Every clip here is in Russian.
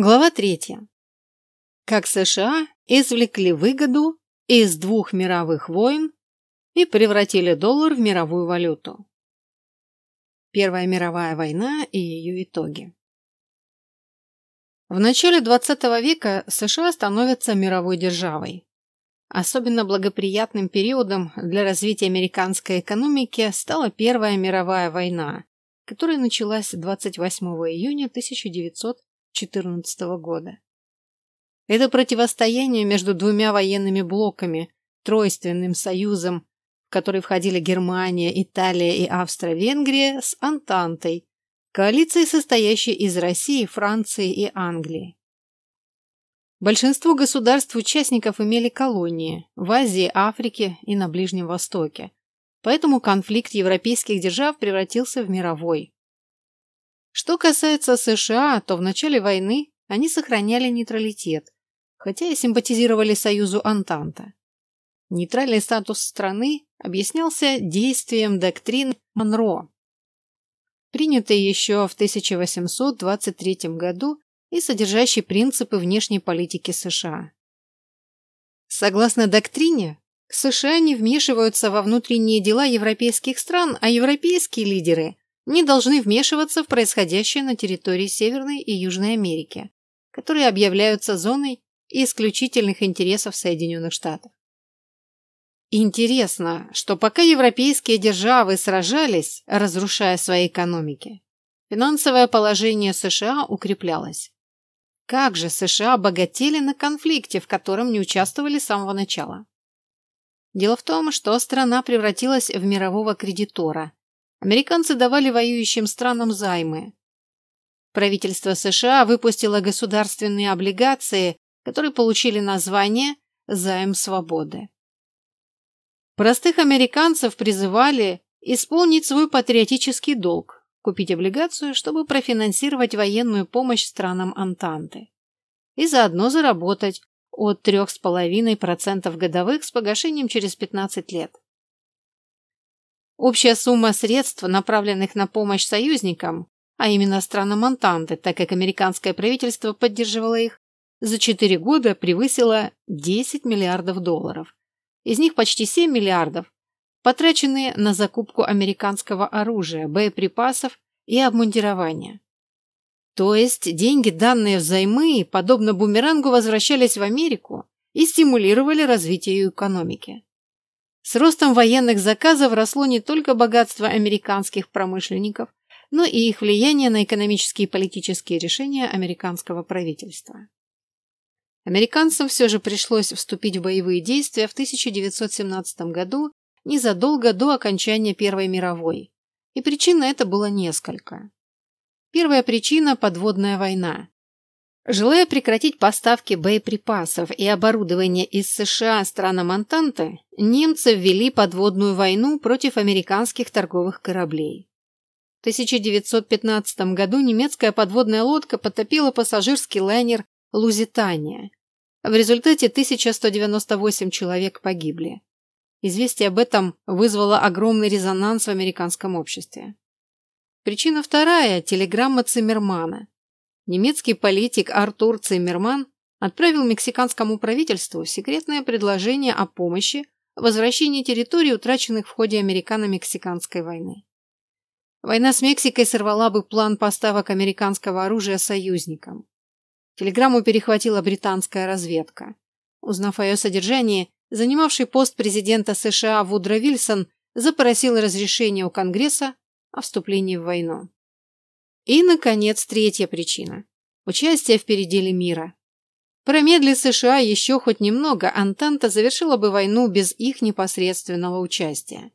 Глава третья. Как США извлекли выгоду из двух мировых войн и превратили доллар в мировую валюту. Первая мировая война и ее итоги. В начале XX века США становятся мировой державой. Особенно благоприятным периодом для развития американской экономики стала Первая мировая война, которая началась 28 июня 1900 2014 года. Это противостояние между двумя военными блоками, Тройственным союзом, в который входили Германия, Италия и Австро-Венгрия, с Антантой, коалицией, состоящей из России, Франции и Англии. Большинство государств-участников имели колонии в Азии, Африке и на Ближнем Востоке, поэтому конфликт европейских держав превратился в мировой. Что касается США, то в начале войны они сохраняли нейтралитет, хотя и симпатизировали союзу Антанта. Нейтральный статус страны объяснялся действием доктрин Монро, принятой еще в 1823 году и содержащей принципы внешней политики США. Согласно доктрине, США не вмешиваются во внутренние дела европейских стран, а европейские лидеры не должны вмешиваться в происходящее на территории Северной и Южной Америки, которые объявляются зоной исключительных интересов Соединенных Штатов. Интересно, что пока европейские державы сражались, разрушая свои экономики, финансовое положение США укреплялось. Как же США богатели на конфликте, в котором не участвовали с самого начала? Дело в том, что страна превратилась в мирового кредитора, Американцы давали воюющим странам займы. Правительство США выпустило государственные облигации, которые получили название «Займ свободы». Простых американцев призывали исполнить свой патриотический долг, купить облигацию, чтобы профинансировать военную помощь странам Антанты и заодно заработать от 3,5% годовых с погашением через 15 лет. Общая сумма средств, направленных на помощь союзникам, а именно странам Антанты, так как американское правительство поддерживало их, за 4 года превысила 10 миллиардов долларов. Из них почти 7 миллиардов потрачены на закупку американского оружия, боеприпасов и обмундирования. То есть деньги, данные взаймы, подобно бумерангу, возвращались в Америку и стимулировали развитие ее экономики. С ростом военных заказов росло не только богатство американских промышленников, но и их влияние на экономические и политические решения американского правительства. Американцам все же пришлось вступить в боевые действия в 1917 году, незадолго до окончания Первой мировой, и причин на это было несколько. Первая причина – подводная война. Желая прекратить поставки боеприпасов и оборудования из США странам Антанты, немцы ввели подводную войну против американских торговых кораблей. В 1915 году немецкая подводная лодка потопила пассажирский лайнер «Лузитания». В результате 1198 человек погибли. Известие об этом вызвало огромный резонанс в американском обществе. Причина вторая – телеграмма Циммермана немецкий политик Артур Циммерман отправил мексиканскому правительству секретное предложение о помощи в возвращении территорий, утраченных в ходе американо-мексиканской войны. Война с Мексикой сорвала бы план поставок американского оружия союзникам. Телеграмму перехватила британская разведка. Узнав о ее содержании, занимавший пост президента США Вудро Вильсон запросил разрешение у Конгресса о вступлении в войну. И, наконец, третья причина – участие в переделе мира. Промедли США еще хоть немного, Антанта завершила бы войну без их непосредственного участия.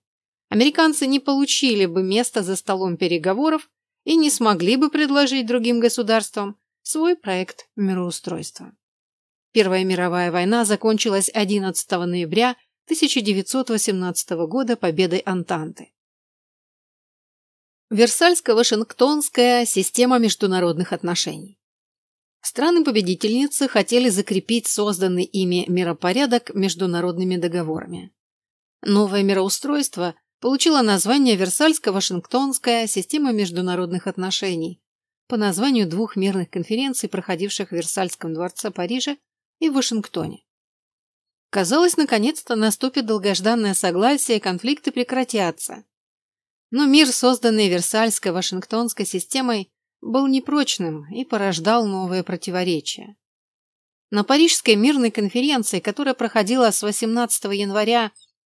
Американцы не получили бы места за столом переговоров и не смогли бы предложить другим государствам свой проект мироустройства. Первая мировая война закончилась 11 ноября 1918 года победой Антанты. Версальско-Вашингтонская система международных отношений. Страны-победительницы хотели закрепить созданный ими миропорядок международными договорами. Новое мироустройство получило название Версальско-Вашингтонская система международных отношений по названию двух мирных конференций, проходивших в Версальском дворце Парижа и в Вашингтоне. Казалось, наконец-то наступит долгожданное согласие, конфликты прекратятся. Но мир, созданный Версальской Вашингтонской системой, был непрочным и порождал новые противоречия. На Парижской мирной конференции, которая проходила с 18 января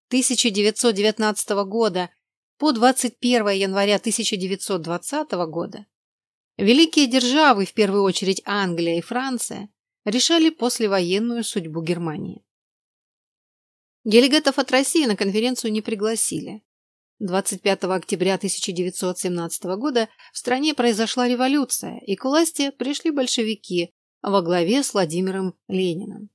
1919 года по 21 января 1920 года, великие державы, в первую очередь Англия и Франция, решали послевоенную судьбу Германии. Делегатов от России на конференцию не пригласили. 25 октября 1917 года в стране произошла революция, и к власти пришли большевики во главе с Владимиром Лениным.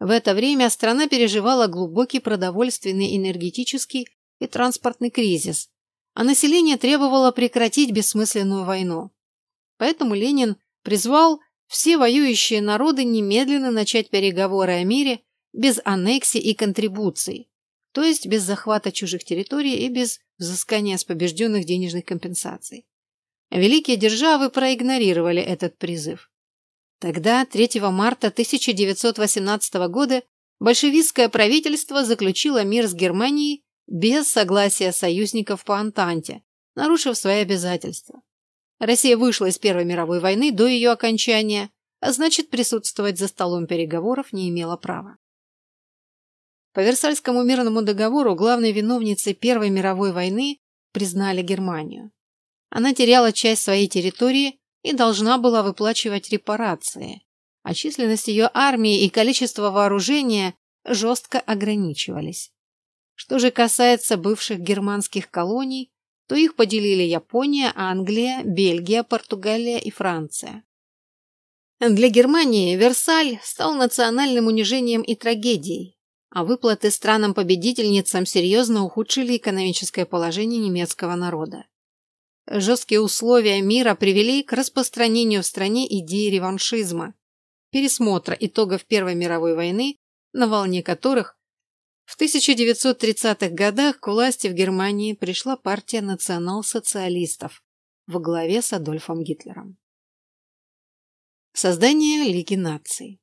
В это время страна переживала глубокий продовольственный, энергетический и транспортный кризис, а население требовало прекратить бессмысленную войну. Поэтому Ленин призвал все воюющие народы немедленно начать переговоры о мире без аннексий и контрибуций, то есть без захвата чужих территорий и без взыскания с побежденных денежных компенсаций. Великие державы проигнорировали этот призыв. Тогда, 3 марта 1918 года, большевистское правительство заключило мир с Германией без согласия союзников по Антанте, нарушив свои обязательства. Россия вышла из Первой мировой войны до ее окончания, а значит присутствовать за столом переговоров не имела права. По Версальскому мирному договору главной виновницей Первой мировой войны признали Германию. Она теряла часть своей территории и должна была выплачивать репарации, а численность ее армии и количество вооружения жестко ограничивались. Что же касается бывших германских колоний, то их поделили Япония, Англия, Бельгия, Португалия и Франция. Для Германии Версаль стал национальным унижением и трагедией, а выплаты странам-победительницам серьезно ухудшили экономическое положение немецкого народа. Жесткие условия мира привели к распространению в стране идеи реваншизма, пересмотра итогов Первой мировой войны, на волне которых в 1930-х годах к власти в Германии пришла партия национал-социалистов во главе с Адольфом Гитлером. Создание Лиги наций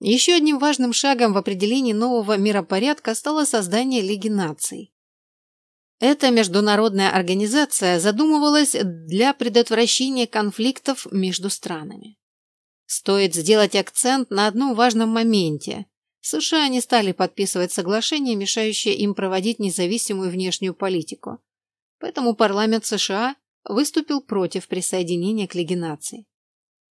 еще одним важным шагом в определении нового миропорядка стало создание Лиги наций. Эта международная организация задумывалась для предотвращения конфликтов между странами. Стоит сделать акцент на одном важном моменте. США не стали подписывать соглашение, мешающее им проводить независимую внешнюю политику. Поэтому парламент США выступил против присоединения к Лиге наций.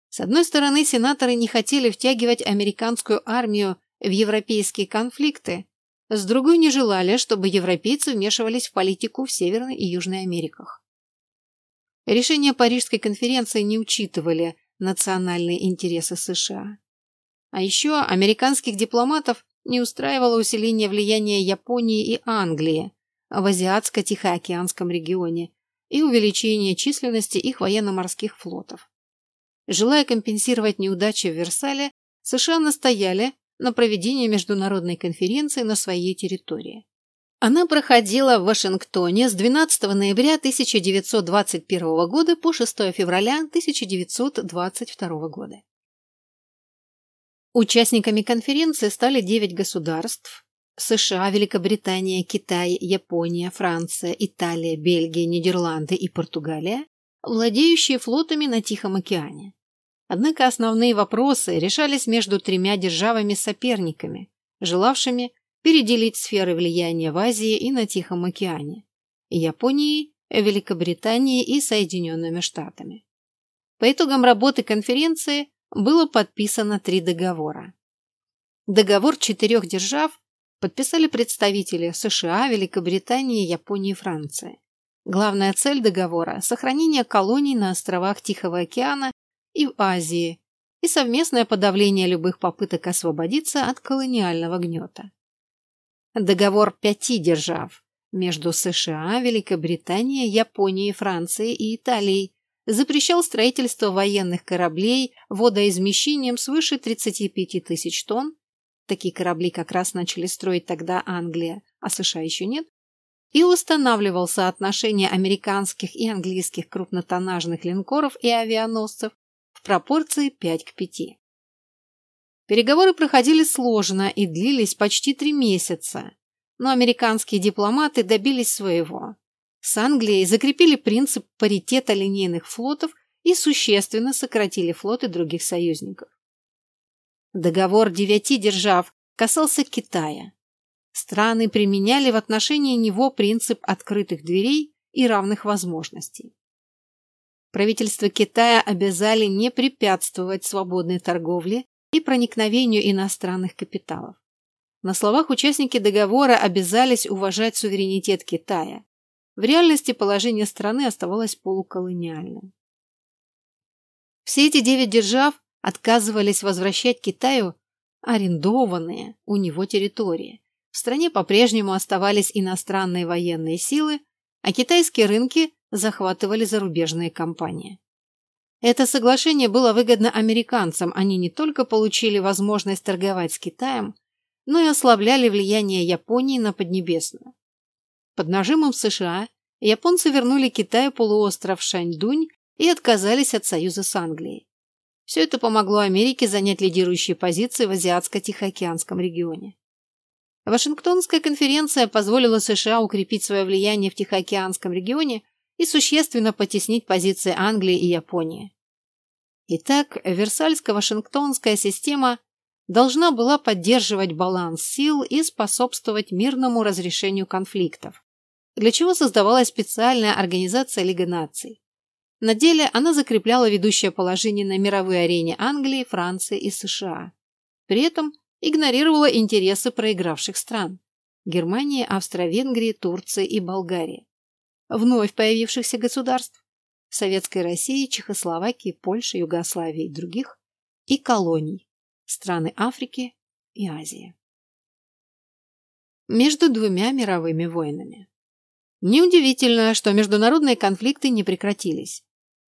С одной стороны, сенаторы не хотели втягивать американскую армию в европейские конфликты, с другой не желали, чтобы европейцы вмешивались в политику в Северной и Южной Америках. Решения Парижской конференции не учитывали национальные интересы США. А еще американских дипломатов не устраивало усиление влияния Японии и Англии в Азиатско-Тихоокеанском регионе и увеличение численности их военно-морских флотов. Желая компенсировать неудачи в Версале, США настояли на проведении международной конференции на своей территории. Она проходила в Вашингтоне с 12 ноября 1921 года по 6 февраля 1922 года. Участниками конференции стали 9 государств – США, Великобритания, Китай, Япония, Франция, Италия, Бельгия, Нидерланды и Португалия, владеющие флотами на Тихом океане. Однако основные вопросы решались между тремя державами-соперниками, желавшими переделить сферы влияния в Азии и на Тихом океане – Японией, Великобританией и Соединенными Штатами. По итогам работы конференции было подписано три договора. Договор четырех держав подписали представители США, Великобритании, Японии и Франции. Главная цель договора – сохранение колоний на островах Тихого океана и в Азии, и совместное подавление любых попыток освободиться от колониального гнета. Договор пяти держав между США, Великобританией, Японией, Францией и Италией запрещал строительство военных кораблей водоизмещением свыше 35 тысяч тонн, такие корабли как раз начали строить тогда Англия, а США еще нет, и устанавливал соотношение американских и английских крупнотоннажных линкоров и авианосцев пропорции 5 к 5. Переговоры проходили сложно и длились почти три месяца, но американские дипломаты добились своего. С Англией закрепили принцип паритета линейных флотов и существенно сократили флоты других союзников. Договор девяти держав касался Китая. Страны применяли в отношении него принцип открытых дверей и равных возможностей. Правительство Китая обязали не препятствовать свободной торговле и проникновению иностранных капиталов. На словах участники договора обязались уважать суверенитет Китая. В реальности положение страны оставалось полуколониальным. Все эти девять держав отказывались возвращать Китаю арендованные у него территории. В стране по-прежнему оставались иностранные военные силы, а китайские рынки захватывали зарубежные компании. Это соглашение было выгодно американцам, они не только получили возможность торговать с Китаем, но и ослабляли влияние Японии на Поднебесную. Под нажимом США японцы вернули Китаю полуостров Шаньдунь и отказались от союза с Англией. Все это помогло Америке занять лидирующие позиции в Азиатско-Тихоокеанском регионе. Вашингтонская конференция позволила США укрепить свое влияние в Тихоокеанском регионе и существенно потеснить позиции Англии и Японии. Итак, Версальско-Вашингтонская система должна была поддерживать баланс сил и способствовать мирному разрешению конфликтов, для чего создавалась специальная организация Лига наций. На деле она закрепляла ведущее положение на мировой арене Англии, Франции и США. При этом игнорировала интересы проигравших стран – Германии, Австро-Венгрии, Турции и Болгарии вновь появившихся государств – Советской России, Чехословакии, Польши, Югославии и других, и колоний – страны Африки и Азии. Между двумя мировыми войнами. Неудивительно, что международные конфликты не прекратились.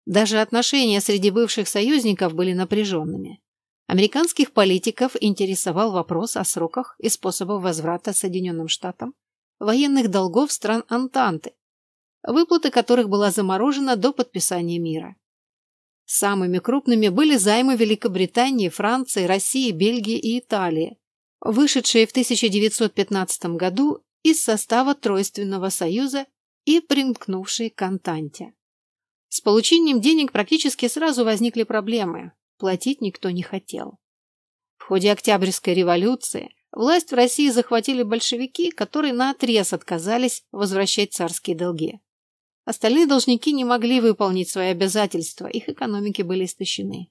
Даже отношения среди бывших союзников были напряженными. Американских политиков интересовал вопрос о сроках и способах возврата Соединенным Штатам военных долгов стран Антанты, выплаты которых была заморожена до подписания мира. Самыми крупными были займы Великобритании, Франции, России, Бельгии и Италии, вышедшие в 1915 году из состава Тройственного Союза и примкнувшие к Антанте. С получением денег практически сразу возникли проблемы, платить никто не хотел. В ходе Октябрьской революции власть в России захватили большевики, которые наотрез отказались возвращать царские долги. Остальные должники не могли выполнить свои обязательства, их экономики были истощены.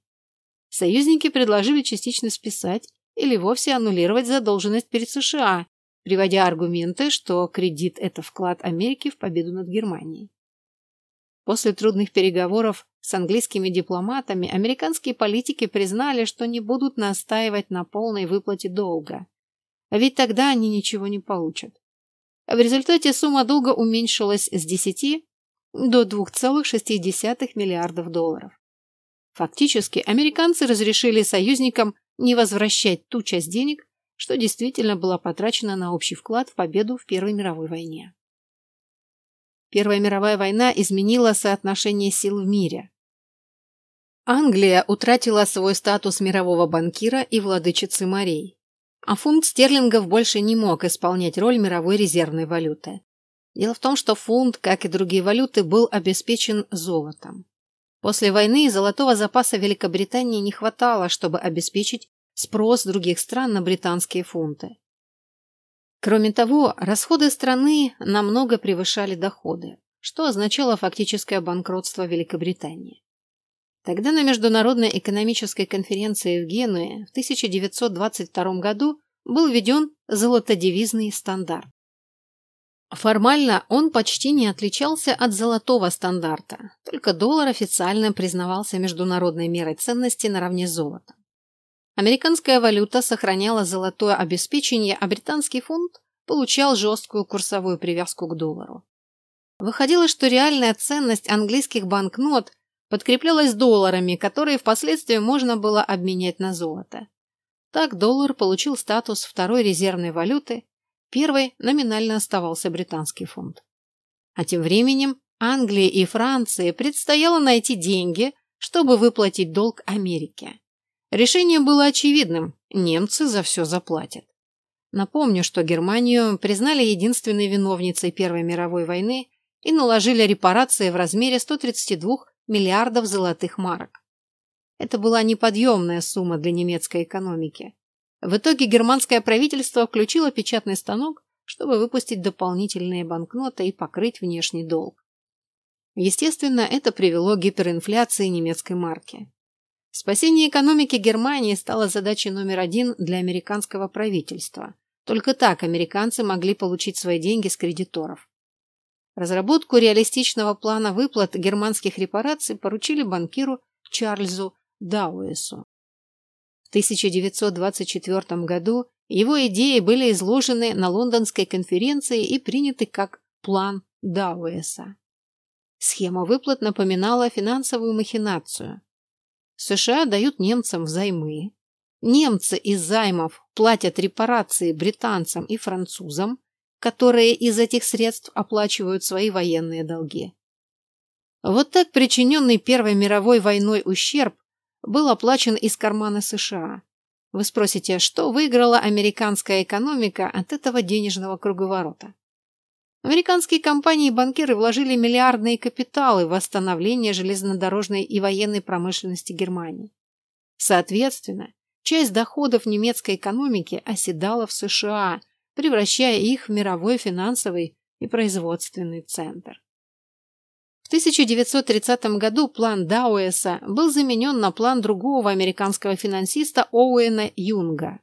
Союзники предложили частично списать или вовсе аннулировать задолженность перед США, приводя аргументы, что кредит – это вклад Америки в победу над Германией. После трудных переговоров с английскими дипломатами американские политики признали, что не будут настаивать на полной выплате долга. А ведь тогда они ничего не получат. В результате сумма долга уменьшилась с 10 до 2,6 миллиардов долларов. Фактически, американцы разрешили союзникам не возвращать ту часть денег, что действительно была потрачена на общий вклад в победу в Первой мировой войне. Первая мировая война изменила соотношение сил в мире. Англия утратила свой статус мирового банкира и владычицы морей, а фунт стерлингов больше не мог исполнять роль мировой резервной валюты. Дело в том, что фунт, как и другие валюты, был обеспечен золотом. После войны золотого запаса Великобритании не хватало, чтобы обеспечить спрос других стран на британские фунты. Кроме того, расходы страны намного превышали доходы, что означало фактическое банкротство Великобритании. Тогда на Международной экономической конференции в Генуе в 1922 году был введен золотодевизный стандарт. Формально он почти не отличался от золотого стандарта, только доллар официально признавался международной мерой ценности наравне с золотом. Американская валюта сохраняла золотое обеспечение, а британский фунт получал жесткую курсовую привязку к доллару. Выходило, что реальная ценность английских банкнот подкреплялась долларами, которые впоследствии можно было обменять на золото. Так доллар получил статус второй резервной валюты Первой номинально оставался британский фунт. А тем временем Англии и Франции предстояло найти деньги, чтобы выплатить долг Америке. Решение было очевидным – немцы за все заплатят. Напомню, что Германию признали единственной виновницей Первой мировой войны и наложили репарации в размере 132 миллиардов золотых марок. Это была неподъемная сумма для немецкой экономики. В итоге германское правительство включило печатный станок, чтобы выпустить дополнительные банкноты и покрыть внешний долг. Естественно, это привело к гиперинфляции немецкой марки. Спасение экономики Германии стало задачей номер один для американского правительства. Только так американцы могли получить свои деньги с кредиторов. Разработку реалистичного плана выплат германских репараций поручили банкиру Чарльзу Дауэсу. В 1924 году его идеи были изложены на лондонской конференции и приняты как план Дауэса. Схема выплат напоминала финансовую махинацию. США дают немцам взаймы. Немцы из займов платят репарации британцам и французам, которые из этих средств оплачивают свои военные долги. Вот так причиненный Первой мировой войной ущерб был оплачен из кармана США. Вы спросите, что выиграла американская экономика от этого денежного круговорота? Американские компании и банкиры вложили миллиардные капиталы в восстановление железнодорожной и военной промышленности Германии. Соответственно, часть доходов немецкой экономики оседала в США, превращая их в мировой финансовый и производственный центр. В 1930 году план Дауэса был заменен на план другого американского финансиста Оуэна Юнга.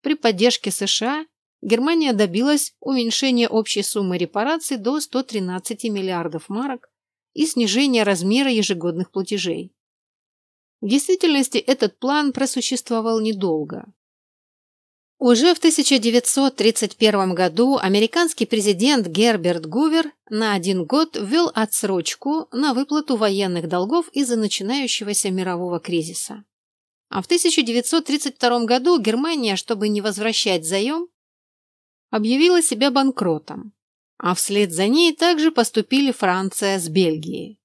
При поддержке США Германия добилась уменьшения общей суммы репараций до 113 миллиардов марок и снижения размера ежегодных платежей. В действительности этот план просуществовал недолго. Уже в 1931 году американский президент Герберт Гувер на один год ввел отсрочку на выплату военных долгов из-за начинающегося мирового кризиса. А в 1932 году Германия, чтобы не возвращать заем, объявила себя банкротом, а вслед за ней также поступили Франция с Бельгией.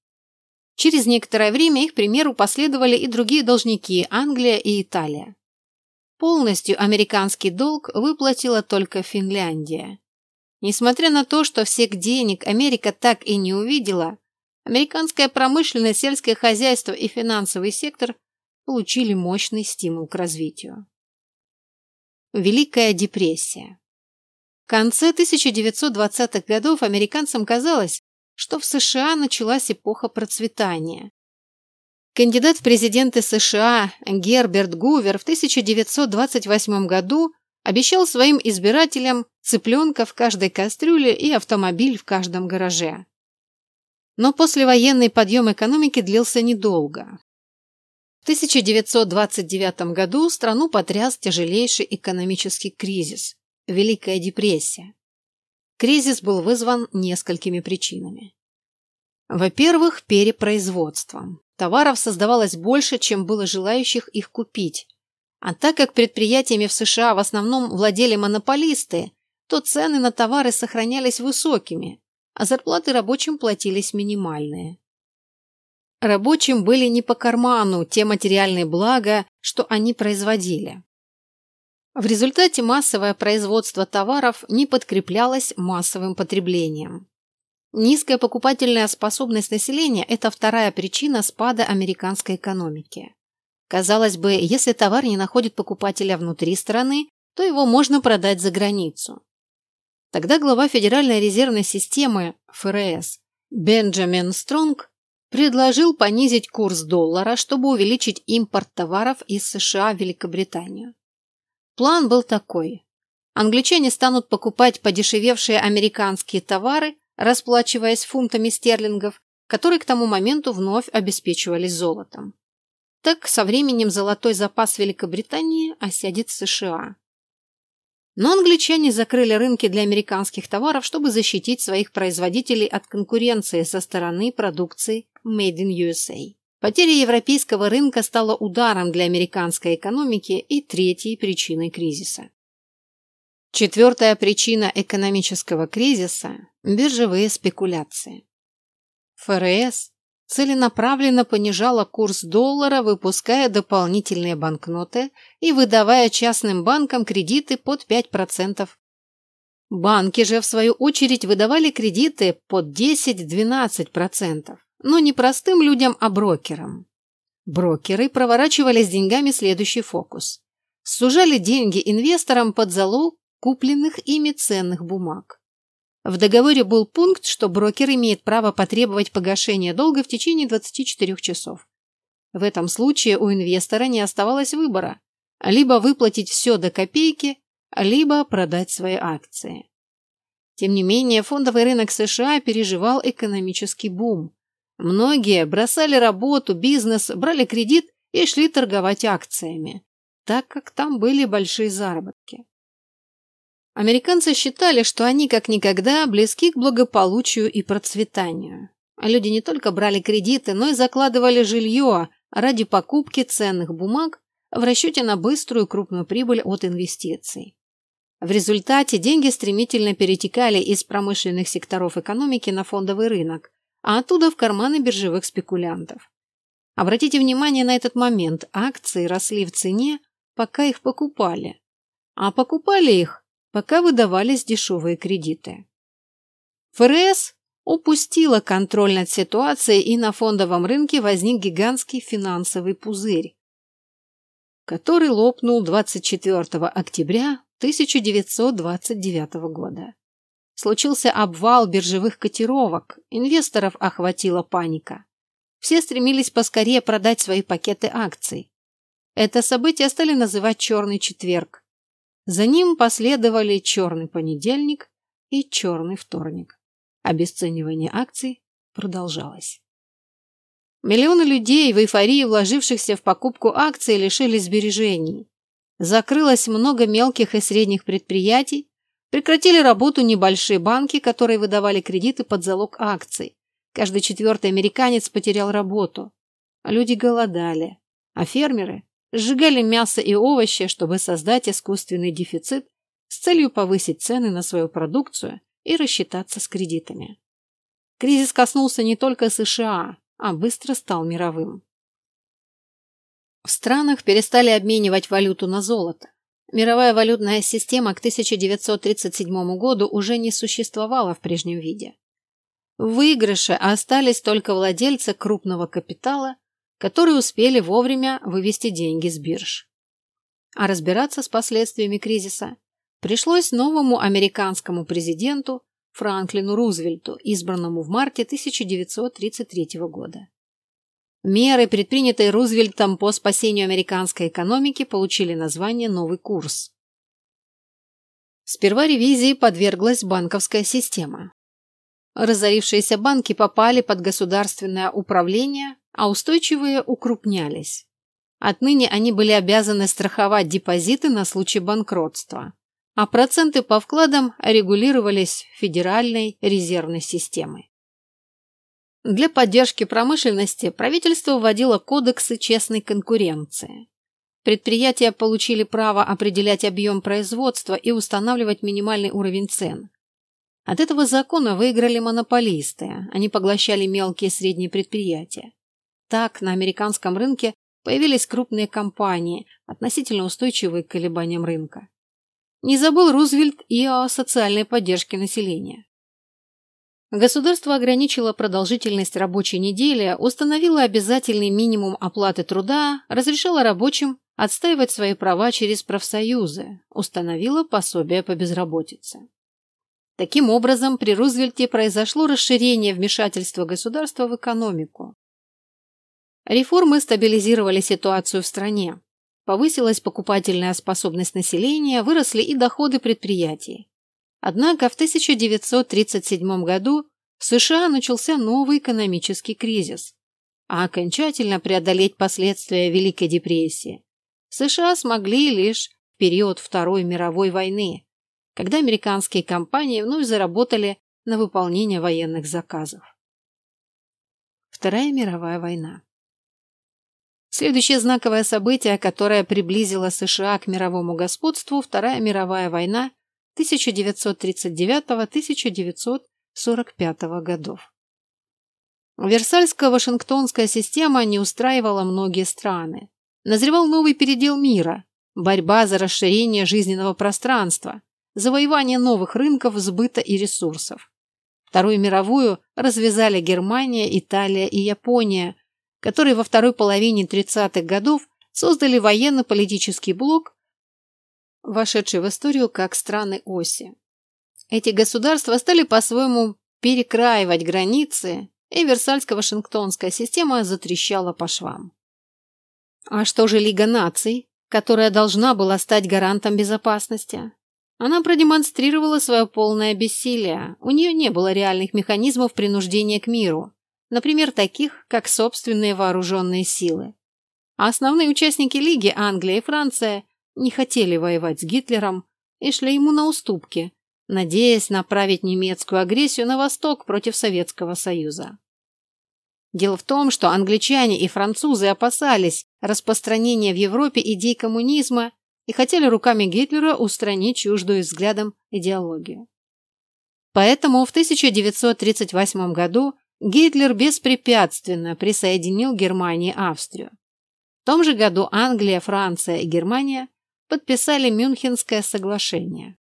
Через некоторое время их примеру последовали и другие должники – Англия и Италия. Полностью американский долг выплатила только Финляндия. Несмотря на то, что всех денег Америка так и не увидела, американская промышленность, сельское хозяйство и финансовый сектор получили мощный стимул к развитию. Великая депрессия конце 1920-х годов американцам казалось, что в США началась эпоха процветания. Кандидат в президенты США Герберт Гувер в 1928 году обещал своим избирателям цыпленка в каждой кастрюле и автомобиль в каждом гараже. Но послевоенный подъем экономики длился недолго. В 1929 году страну потряс тяжелейший экономический кризис. Великая депрессия. Кризис был вызван несколькими причинами. Во-первых, перепроизводством. Товаров создавалось больше, чем было желающих их купить. А так как предприятиями в США в основном владели монополисты, то цены на товары сохранялись высокими, а зарплаты рабочим платились минимальные. Рабочим были не по карману те материальные блага, что они производили. В результате массовое производство товаров не подкреплялось массовым потреблением. Низкая покупательная способность населения – это вторая причина спада американской экономики. Казалось бы, если товар не находит покупателя внутри страны, то его можно продать за границу. Тогда глава Федеральной резервной системы ФРС Бенджамин Стронг предложил понизить курс доллара, чтобы увеличить импорт товаров из США в Великобританию. План был такой. Англичане станут покупать подешевевшие американские товары, расплачиваясь фунтами стерлингов, которые к тому моменту вновь обеспечивались золотом. Так со временем золотой запас Великобритании осядет в США. Но англичане закрыли рынки для американских товаров, чтобы защитить своих производителей от конкуренции со стороны продукции Made in USA. Потеря европейского рынка стала ударом для американской экономики и третьей причиной кризиса. Четвертая причина экономического кризиса – биржевые спекуляции. ФРС целенаправленно понижала курс доллара, выпуская дополнительные банкноты и выдавая частным банкам кредиты под 5%. Банки же, в свою очередь, выдавали кредиты под 10-12%, но не простым людям, а брокерам. Брокеры проворачивали с деньгами следующий фокус. Сужали деньги инвесторам под залог купленных ими ценных бумаг. В договоре был пункт, что брокер имеет право потребовать погашения долга в течение 24 часов. В этом случае у инвестора не оставалось выбора – либо выплатить все до копейки, либо продать свои акции. Тем не менее, фондовый рынок США переживал экономический бум. Многие бросали работу, бизнес, брали кредит и шли торговать акциями, так как там были большие заработки. Американцы считали, что они как никогда близки к благополучию и процветанию. Люди не только брали кредиты, но и закладывали жилье ради покупки ценных бумаг в расчете на быструю крупную прибыль от инвестиций. В результате деньги стремительно перетекали из промышленных секторов экономики на фондовый рынок, а оттуда в карманы биржевых спекулянтов. Обратите внимание на этот момент. Акции росли в цене, пока их покупали. А покупали их пока выдавались дешевые кредиты. ФРС упустила контроль над ситуацией, и на фондовом рынке возник гигантский финансовый пузырь, который лопнул 24 октября 1929 года. Случился обвал биржевых котировок, инвесторов охватила паника. Все стремились поскорее продать свои пакеты акций. Это событие стали называть «Черный четверг», за ним последовали черный понедельник и черный вторник. Обесценивание акций продолжалось. Миллионы людей в эйфории, вложившихся в покупку акций, лишились сбережений. Закрылось много мелких и средних предприятий, прекратили работу небольшие банки, которые выдавали кредиты под залог акций. Каждый четвертый американец потерял работу. Люди голодали, а фермеры сжигали мясо и овощи, чтобы создать искусственный дефицит с целью повысить цены на свою продукцию и рассчитаться с кредитами. Кризис коснулся не только США, а быстро стал мировым. В странах перестали обменивать валюту на золото. Мировая валютная система к 1937 году уже не существовала в прежнем виде. В выигрыше остались только владельцы крупного капитала которые успели вовремя вывести деньги с бирж. А разбираться с последствиями кризиса пришлось новому американскому президенту Франклину Рузвельту, избранному в марте 1933 года. Меры, предпринятые Рузвельтом по спасению американской экономики, получили название «Новый курс». Сперва ревизии подверглась банковская система. Разорившиеся банки попали под государственное управление, а устойчивые укрупнялись. Отныне они были обязаны страховать депозиты на случай банкротства, а проценты по вкладам регулировались Федеральной резервной системой. Для поддержки промышленности правительство вводило кодексы честной конкуренции. Предприятия получили право определять объем производства и устанавливать минимальный уровень цен. От этого закона выиграли монополисты, они поглощали мелкие и средние предприятия. Так, на американском рынке появились крупные компании, относительно устойчивые к колебаниям рынка. Не забыл Рузвельт и о социальной поддержке населения. Государство ограничило продолжительность рабочей недели, установило обязательный минимум оплаты труда, разрешило рабочим отстаивать свои права через профсоюзы, установило пособие по безработице. Таким образом, при Рузвельте произошло расширение вмешательства государства в экономику. Реформы стабилизировали ситуацию в стране. Повысилась покупательная способность населения, выросли и доходы предприятий. Однако в 1937 году в США начался новый экономический кризис, а окончательно преодолеть последствия Великой депрессии США смогли лишь в период Второй мировой войны, когда американские компании вновь заработали на выполнение военных заказов. Вторая мировая война Следующее знаковое событие, которое приблизило США к мировому господству – Вторая мировая война 1939-1945 годов. Версальско-Вашингтонская система не устраивала многие страны. Назревал новый передел мира, борьба за расширение жизненного пространства, завоевание новых рынков сбыта и ресурсов. Вторую мировую развязали Германия, Италия и Япония, которые во второй половине 30-х годов создали военно-политический блок, вошедший в историю как страны оси. Эти государства стали по-своему перекраивать границы, и Версальско-Вашингтонская система затрещала по швам. А что же Лига наций, которая должна была стать гарантом безопасности? Она продемонстрировала свое полное бессилие. У нее не было реальных механизмов принуждения к миру, например, таких, как собственные вооруженные силы. А основные участники Лиги, Англия и Франция, не хотели воевать с Гитлером и шли ему на уступки, надеясь направить немецкую агрессию на восток против Советского Союза. Дело в том, что англичане и французы опасались распространения в Европе идей коммунизма и хотели руками Гитлера устранить чуждую взглядом идеологию. Поэтому в 1938 году Гитлер беспрепятственно присоединил Германию и Австрию. В том же году Англия, Франция и Германия подписали Мюнхенское соглашение.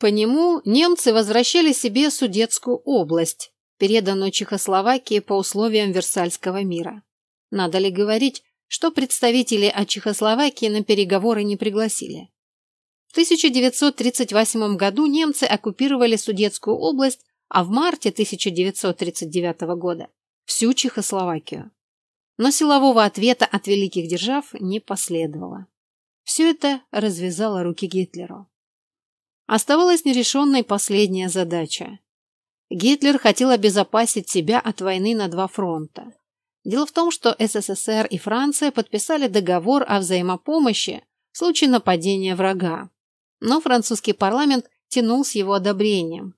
По нему немцы возвращали себе Судетскую область, переданную Чехословакии по условиям Версальского мира. Надо ли говорить, что представители от Чехословакии на переговоры не пригласили. В 1938 году немцы оккупировали Судетскую область, а в марте 1939 года – всю Чехословакию. Но силового ответа от великих держав не последовало. Все это развязало руки Гитлеру. Оставалась нерешенной последняя задача. Гитлер хотел обезопасить себя от войны на два фронта. Дело в том, что СССР и Франция подписали договор о взаимопомощи в случае нападения врага. Но французский парламент тянул с его одобрением.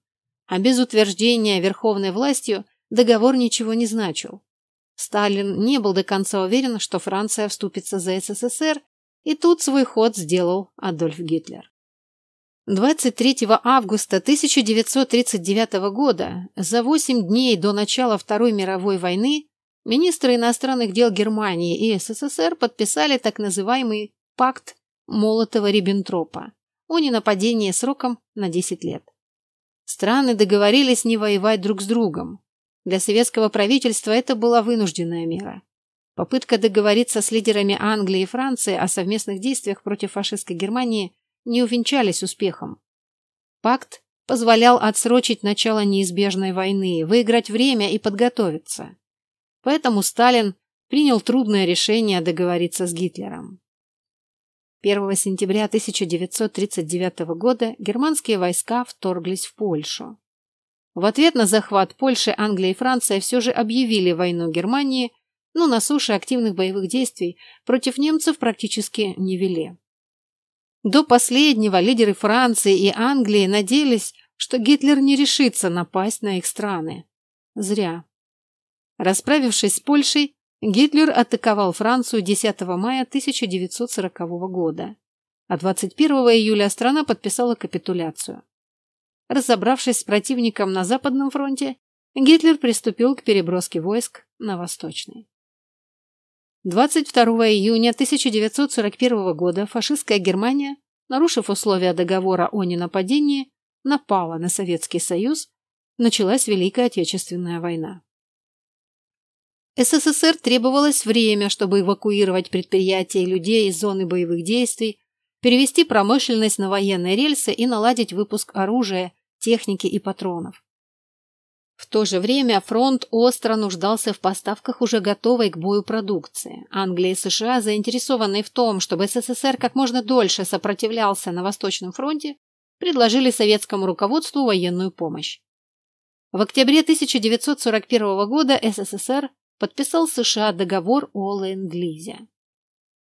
А без утверждения верховной властью договор ничего не значил. Сталин не был до конца уверен, что Франция вступится за СССР, и тут свой ход сделал Адольф Гитлер. 23 августа 1939 года, за 8 дней до начала Второй мировой войны, Министры иностранных дел Германии и СССР подписали так называемый пакт Молотова-Риббентропа о ненападении сроком на 10 лет. Страны договорились не воевать друг с другом. Для советского правительства это была вынужденная мера. Попытка договориться с лидерами Англии и Франции о совместных действиях против фашистской Германии не увенчались успехом. Пакт позволял отсрочить начало неизбежной войны, выиграть время и подготовиться. Поэтому Сталин принял трудное решение договориться с Гитлером. 1 сентября 1939 года германские войска вторглись в Польшу. В ответ на захват Польши Англия и Франция все же объявили войну Германии, но на суше активных боевых действий против немцев практически не вели. До последнего лидеры Франции и Англии надеялись, что Гитлер не решится напасть на их страны. Зря. Расправившись с Польшей, Гитлер атаковал Францию 10 мая 1940 года, а 21 июля страна подписала капитуляцию. Разобравшись с противником на Западном фронте, Гитлер приступил к переброске войск на Восточный. 22 июня 1941 года фашистская Германия, нарушив условия договора о ненападении, напала на Советский Союз, началась Великая Отечественная война. СССР требовалось время, чтобы эвакуировать предприятия и людей из зоны боевых действий, перевести промышленность на военные рельсы и наладить выпуск оружия, техники и патронов. В то же время фронт остро нуждался в поставках уже готовой к бою продукции. Англия и США, заинтересованные в том, чтобы СССР как можно дольше сопротивлялся на Восточном фронте, предложили советскому руководству военную помощь. В октябре 1941 года СССР подписал США договор о Ленд-Лизе.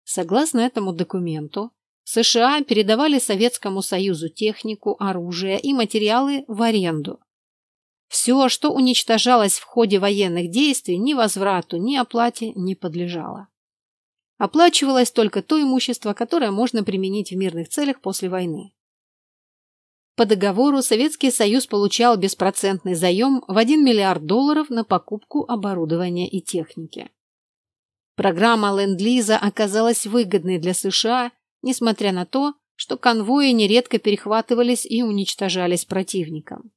Согласно этому документу, США передавали Советскому Союзу технику, оружие и материалы в аренду. Все, что уничтожалось в ходе военных действий, ни возврату, ни оплате не подлежало. Оплачивалось только то имущество, которое можно применить в мирных целях после войны. По договору Советский Союз получал беспроцентный заем в 1 миллиард долларов на покупку оборудования и техники. Программа Ленд-Лиза оказалась выгодной для США, несмотря на то, что конвои нередко перехватывались и уничтожались противником.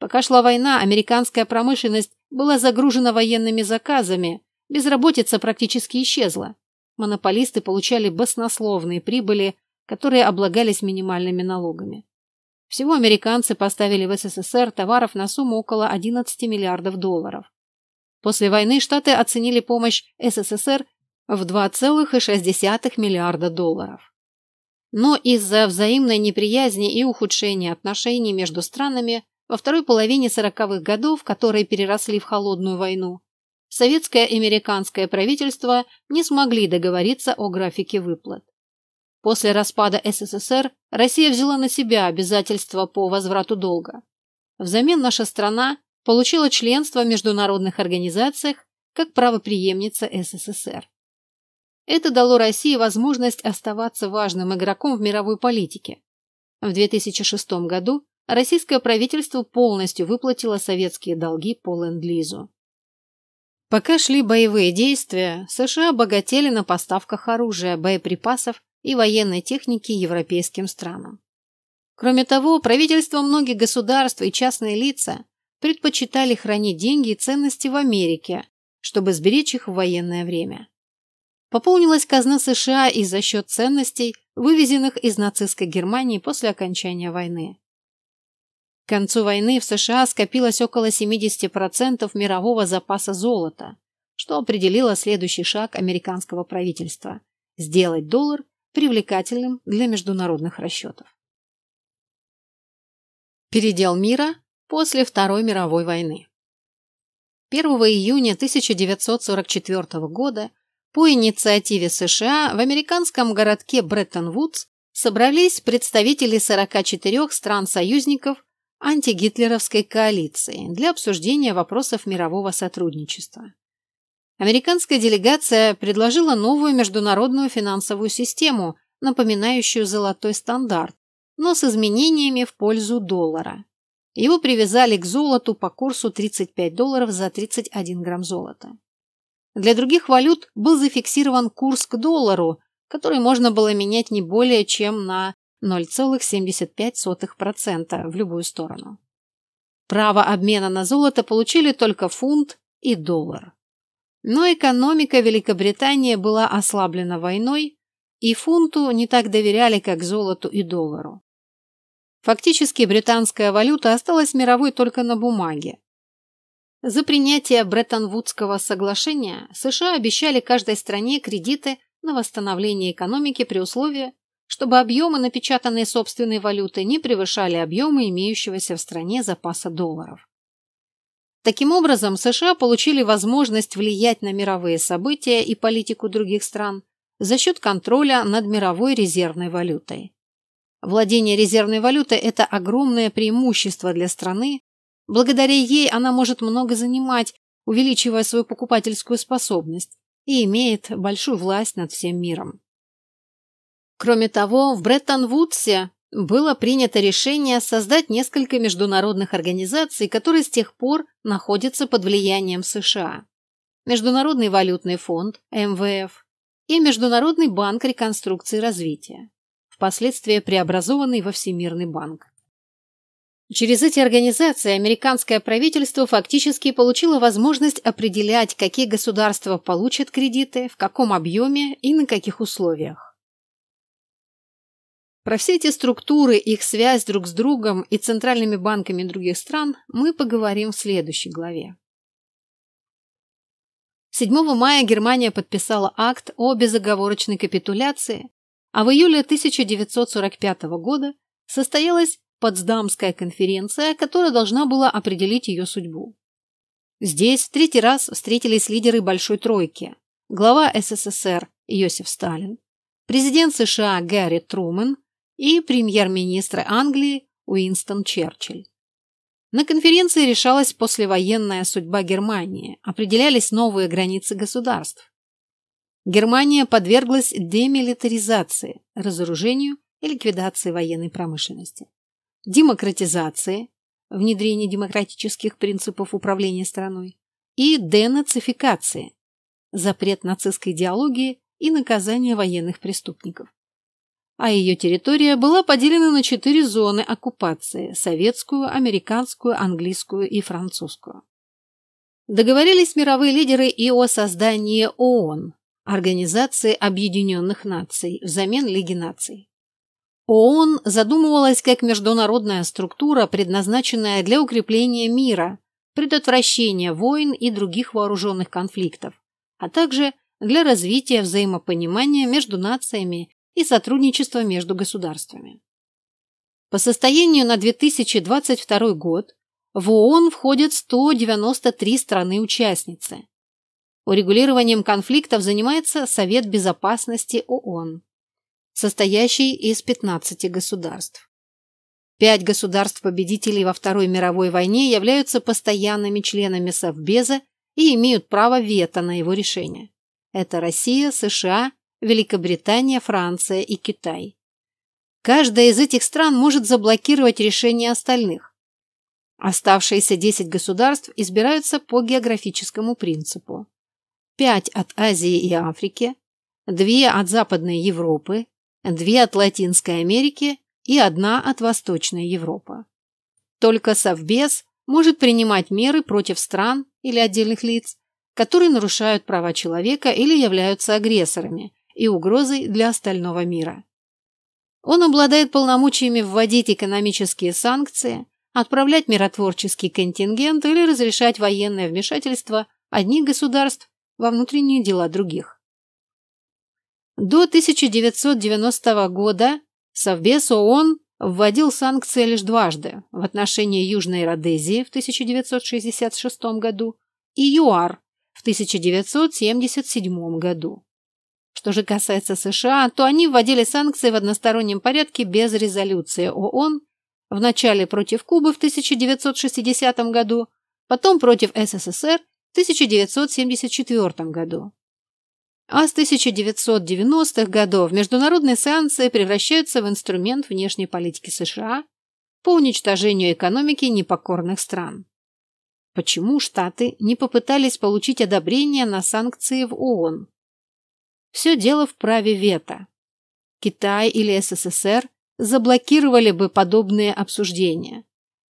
Пока шла война, американская промышленность была загружена военными заказами, безработица практически исчезла. Монополисты получали баснословные прибыли, которые облагались минимальными налогами. Всего американцы поставили в СССР товаров на сумму около 11 миллиардов долларов. После войны Штаты оценили помощь СССР в 2,6 миллиарда долларов. Но из-за взаимной неприязни и ухудшения отношений между странами во второй половине 40-х годов, которые переросли в холодную войну, советское и американское правительство не смогли договориться о графике выплат. После распада СССР Россия взяла на себя обязательства по возврату долга. Взамен наша страна получила членство в международных организациях как правопреемница СССР. Это дало России возможность оставаться важным игроком в мировой политике. В 2006 году российское правительство полностью выплатило советские долги по Ленд-Лизу. Пока шли боевые действия, США богатели на поставках оружия, боеприпасов и военной техники европейским странам. Кроме того, правительства многих государств и частные лица предпочитали хранить деньги и ценности в Америке, чтобы сберечь их в военное время. Пополнилась казна США и за счет ценностей, вывезенных из нацистской Германии после окончания войны. К концу войны в США скопилось около 70% мирового запаса золота, что определило следующий шаг американского правительства – сделать доллар привлекательным для международных расчетов. Передел мира после Второй мировой войны. 1 июня 1944 года по инициативе США в американском городке Бреттон-Вудс собрались представители 44 стран-союзников антигитлеровской коалиции для обсуждения вопросов мирового сотрудничества. Американская делегация предложила новую международную финансовую систему, напоминающую золотой стандарт, но с изменениями в пользу доллара. Его привязали к золоту по курсу 35 долларов за 31 грамм золота. Для других валют был зафиксирован курс к доллару, который можно было менять не более чем на 0,75% в любую сторону. Право обмена на золото получили только фунт и доллар. Но экономика Великобритании была ослаблена войной, и фунту не так доверяли, как золоту и доллару. Фактически британская валюта осталась мировой только на бумаге. За принятие Бреттон-Вудского соглашения США обещали каждой стране кредиты на восстановление экономики при условии, чтобы объемы напечатанной собственной валюты не превышали объемы имеющегося в стране запаса долларов. Таким образом, США получили возможность влиять на мировые события и политику других стран за счет контроля над мировой резервной валютой. Владение резервной валютой – это огромное преимущество для страны. Благодаря ей она может много занимать, увеличивая свою покупательскую способность, и имеет большую власть над всем миром. Кроме того, в Бреттон-Вудсе было принято решение создать несколько международных организаций, которые с тех пор находятся под влиянием США. Международный валютный фонд, МВФ, и Международный банк реконструкции и развития, впоследствии преобразованный во Всемирный банк. Через эти организации американское правительство фактически получило возможность определять, какие государства получат кредиты, в каком объеме и на каких условиях. Про все эти структуры, их связь друг с другом и центральными банками других стран мы поговорим в следующей главе. 7 мая Германия подписала акт о безоговорочной капитуляции, а в июле 1945 года состоялась Потсдамская конференция, которая должна была определить ее судьбу. Здесь в третий раз встретились лидеры Большой Тройки, глава СССР Иосиф Сталин, президент США Гарри Трумэн и премьер-министр Англии Уинстон Черчилль. На конференции решалась послевоенная судьба Германии, определялись новые границы государств. Германия подверглась демилитаризации, разоружению и ликвидации военной промышленности. демократизации, внедрение демократических принципов управления страной, и денацификации, запрет нацистской идеологии и наказание военных преступников. А ее территория была поделена на четыре зоны оккупации – советскую, американскую, английскую и французскую. Договорились мировые лидеры и о создании ООН – Организации Объединенных Наций, взамен Лиги Наций. ООН задумывалась как международная структура, предназначенная для укрепления мира, предотвращения войн и других вооруженных конфликтов, а также для развития взаимопонимания между нациями и сотрудничества между государствами. По состоянию на 2022 год в ООН входят 193 страны-участницы. Урегулированием конфликтов занимается Совет Безопасности ООН, состоящий из 15 государств. Пять государств-победителей во Второй мировой войне являются постоянными членами Совбеза и имеют право вето на его решение. Это Россия, США, Великобритания, Франция и Китай. Каждая из этих стран может заблокировать решения остальных. Оставшиеся 10 государств избираются по географическому принципу. Пять от Азии и Африки, две от Западной Европы, две от Латинской Америки и одна от Восточной Европы. Только Совбез может принимать меры против стран или отдельных лиц, которые нарушают права человека или являются агрессорами и угрозой для остального мира. Он обладает полномочиями вводить экономические санкции, отправлять миротворческий контингент или разрешать военное вмешательство одних государств во внутренние дела других. До 1990 года Совбез ООН вводил санкции лишь дважды в отношении Южной Родезии в 1966 году и ЮАР в 1977 году. Что же касается США, то они вводили санкции в одностороннем порядке без резолюции ООН, вначале против Кубы в 1960 году, потом против СССР в 1974 году. А с 1990-х годов международные санкции превращаются в инструмент внешней политики США по уничтожению экономики непокорных стран. Почему Штаты не попытались получить одобрение на санкции в ООН? Все дело в праве вето. Китай или СССР заблокировали бы подобные обсуждения.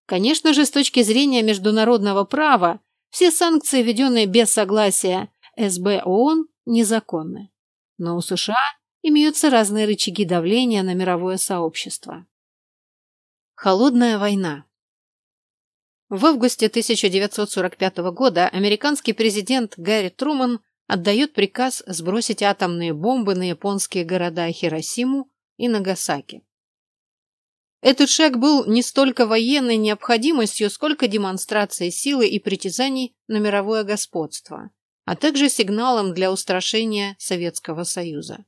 Конечно же, с точки зрения международного права, все санкции, введенные без согласия СБ ООН, незаконны. Но у США имеются разные рычаги давления на мировое сообщество. Холодная война В августе 1945 года американский президент Гарри Труман отдает приказ сбросить атомные бомбы на японские города Хиросиму и Нагасаки. Этот шаг был не столько военной необходимостью, сколько демонстрацией силы и притязаний на мировое господство а также сигналом для устрашения Советского Союза.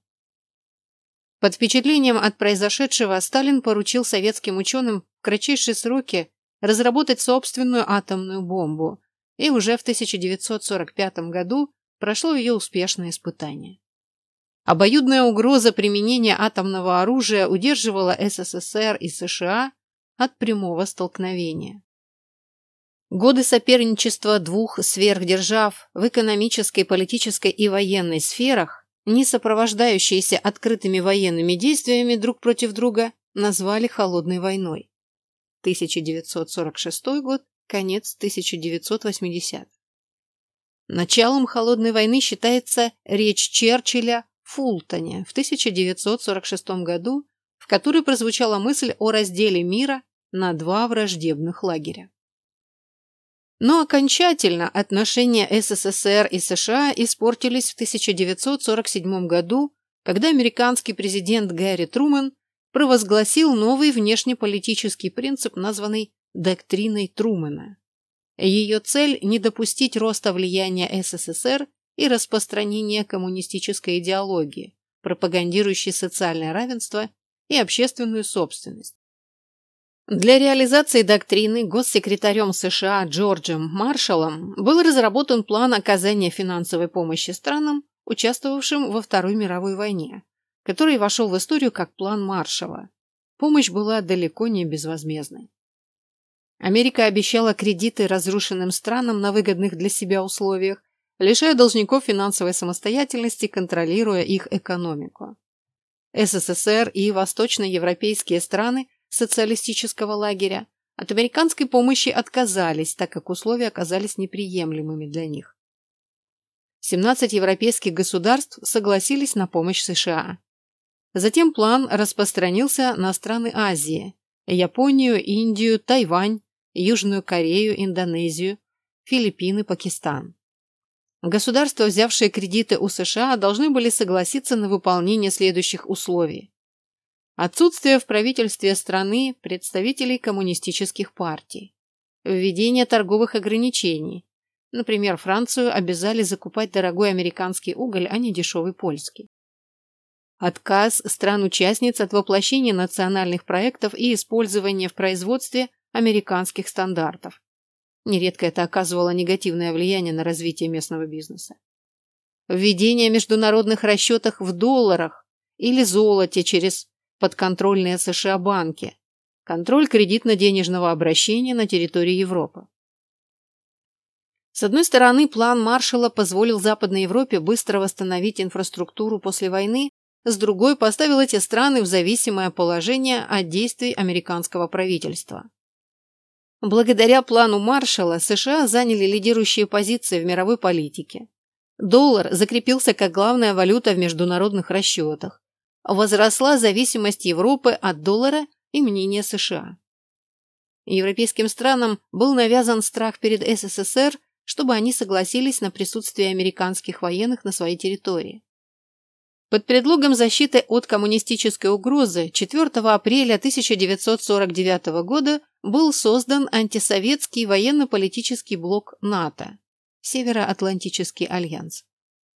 Под впечатлением от произошедшего Сталин поручил советским ученым в кратчайшие сроки разработать собственную атомную бомбу, и уже в 1945 году прошло ее успешное испытание. Обоюдная угроза применения атомного оружия удерживала СССР и США от прямого столкновения. Годы соперничества двух сверхдержав в экономической, политической и военной сферах, не сопровождающиеся открытыми военными действиями друг против друга, назвали Холодной войной. 1946 год, конец 1980. Началом Холодной войны считается речь Черчилля в Фултоне в 1946 году, в которой прозвучала мысль о разделе мира на два враждебных лагеря. Но окончательно отношения СССР и США испортились в 1947 году, когда американский президент Гарри Трумэн провозгласил новый внешнеполитический принцип, названный доктриной Трумэна. Ее цель – не допустить роста влияния СССР и распространения коммунистической идеологии, пропагандирующей социальное равенство и общественную собственность. Для реализации доктрины госсекретарем США Джорджем Маршаллом был разработан план оказания финансовой помощи странам, участвовавшим во Второй мировой войне, который вошел в историю как план Маршалла. помощь была далеко не безвозмездной. Америка обещала кредиты разрушенным странам на выгодных для себя условиях, лишая должников финансовой самостоятельности, контролируя их экономику. СССР и восточноевропейские страны социалистического лагеря от американской помощи отказались, так как условия оказались неприемлемыми для них. 17 европейских государств согласились на помощь США. Затем план распространился на страны Азии – Японию, Индию, Тайвань, Южную Корею, Индонезию, Филиппины, Пакистан. Государства, взявшие кредиты у США, должны были согласиться на выполнение следующих условий. Отсутствие в правительстве страны представителей коммунистических партий. Введение торговых ограничений, Например, Францию обязали закупать дорогой американский уголь, а не дешевый польский. Отказ стран-участниц от воплощения национальных проектов и использования в производстве американских стандартов. Нередко это оказывало негативное влияние на развитие местного бизнеса. Введение международных расчетов в долларах или золоте через подконтрольные США банки. Контроль кредитно-денежного обращения на территории Европы. С одной стороны, план Маршалла позволил Западной Европе быстро восстановить инфраструктуру после войны, с другой поставил эти страны в зависимое положение от действий американского правительства. Благодаря плану Маршалла США заняли лидирующие позиции в мировой политике. Доллар закрепился как главная валюта в международных расчетах. Возросла зависимость Европы от доллара и мнения США. Европейским странам был навязан страх перед СССР чтобы они согласились на присутствие американских военных на своей территории. Под предлогом защиты от коммунистической угрозы 4 апреля 1949 года был создан антисоветский военно-политический блок НАТО – Североатлантический альянс.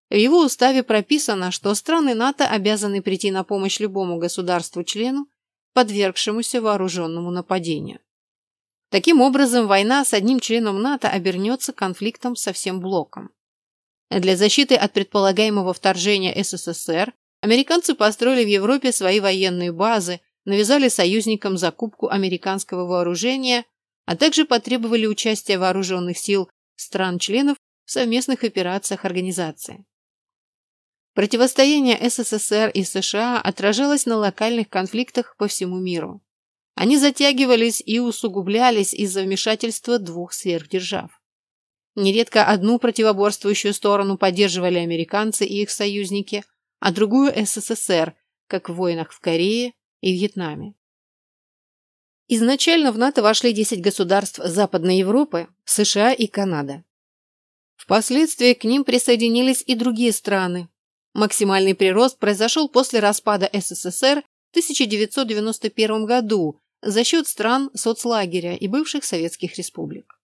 В его уставе прописано, что страны НАТО обязаны прийти на помощь любому государству-члену, подвергшемуся вооруженному нападению. Таким образом, война с одним членом НАТО обернется конфликтом со всем блоком. Для защиты от предполагаемого вторжения СССР американцы построили в Европе свои военные базы, навязали союзникам закупку американского вооружения, а также потребовали участия вооруженных сил стран-членов в совместных операциях организации. Противостояние СССР и США отражалось на локальных конфликтах по всему миру. Они затягивались и усугублялись из-за вмешательства двух сверхдержав. Нередко одну противоборствующую сторону поддерживали американцы и их союзники, а другую СССР, как в войнах в Корее и Вьетнаме. Изначально в НАТО вошли 10 государств Западной Европы, США и Канада. Впоследствии к ним присоединились и другие страны. Максимальный прирост произошел после распада СССР в 1991 году за счет стран соцлагеря и бывших советских республик.